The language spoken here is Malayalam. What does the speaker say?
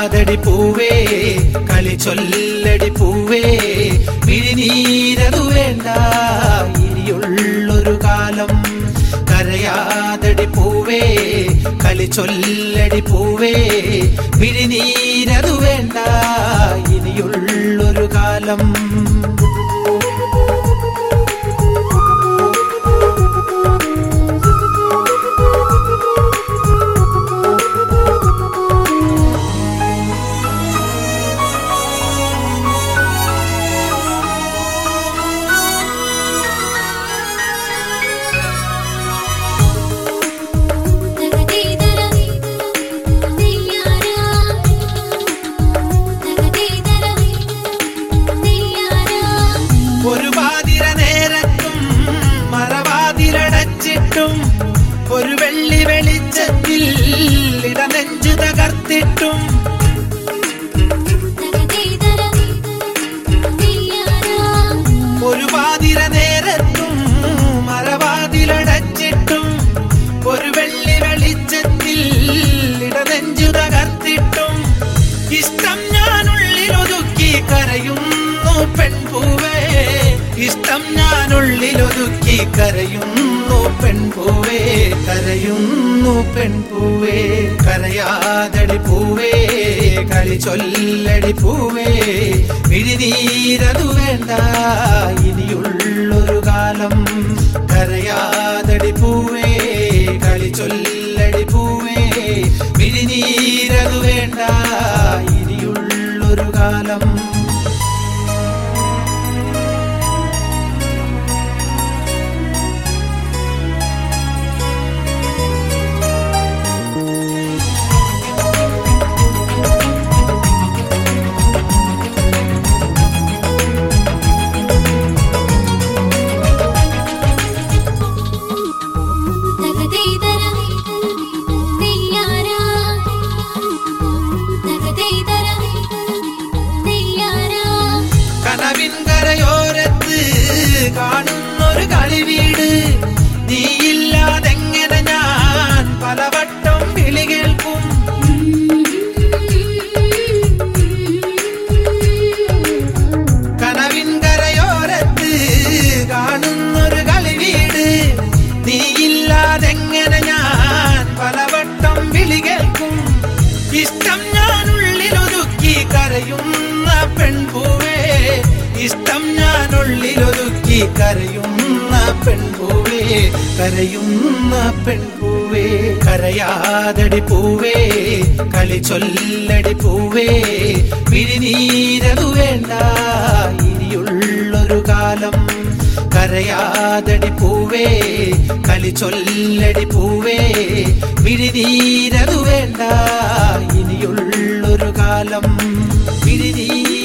കരയാതടി പൂവേ കളി ചൊല്ലടി പൂവേ പിരിനീരതു വേണ്ട. ഇനിയുള്ളൊരു കാലം കരയാതടി പൂവേ കളി ചൊല്ലടി പൂവേ പിരിനീരതു വേണ്ട. ഇനിയുള്ളൊരു കാലം വെളിച്ചത്തിൽ ഇടനെഞ്ചു തകർത്തിട്ടും ഇഷ്ടം ഞാനുള്ളിൽ ഒതുക്കി കരയുന്നു പെൺപൂവേ. ഇഷ്ടം ഞാനുള്ളിൽ ഒതുക്കി കരയുന്നു പെൺപൂവേ. കരയുന്നു പെൺപൂവേ. കരയാതടി പൂവേ. കളി ചൊല്ലടി പൂവേ. വിഴിനീരതു വേണ്ട ഇനിയുള്ളൊരു കാലം കരയാതടി പൂവേ. കളി ചൊല്ലടി ഇനിയുള്ളൊരു കാണുന്നൊരു കളിവീട്. നീയില്ലാതെങ്ങനെ ഞാൻ പലവട്ടം വിളി കേൾക്കും. കനവിൻ കരയോരത്ത് കാണുന്നൊരു കളിവീട്. നീയില്ലാതെങ്ങനെ ഞാൻ പലവട്ടം വിളി കേൾക്കും. ഇഷ്ടം ഉള്ളിൽ ഒതുക്കി കരയുന്ന പെൺപൂവേ. ഇഷ്ടം ഞാൻ ഒതുക്കി കരയുന്ന പെൺപൂവേ കരയുന്ന പെൺപൂവേ കരയാതടി പൂവേ കളി ചൊല്ലടി പൂവേ പിരിനീരതു വേണ്ട ഇനിയുള്ളൊരു കാലം. കരയാതടി പൂവേ കളി ചൊല്ലടി പൂവേ പിരിനീരതു വേണ്ട ഇനിയുള്ളൊരു കാലം. വിഴിനീ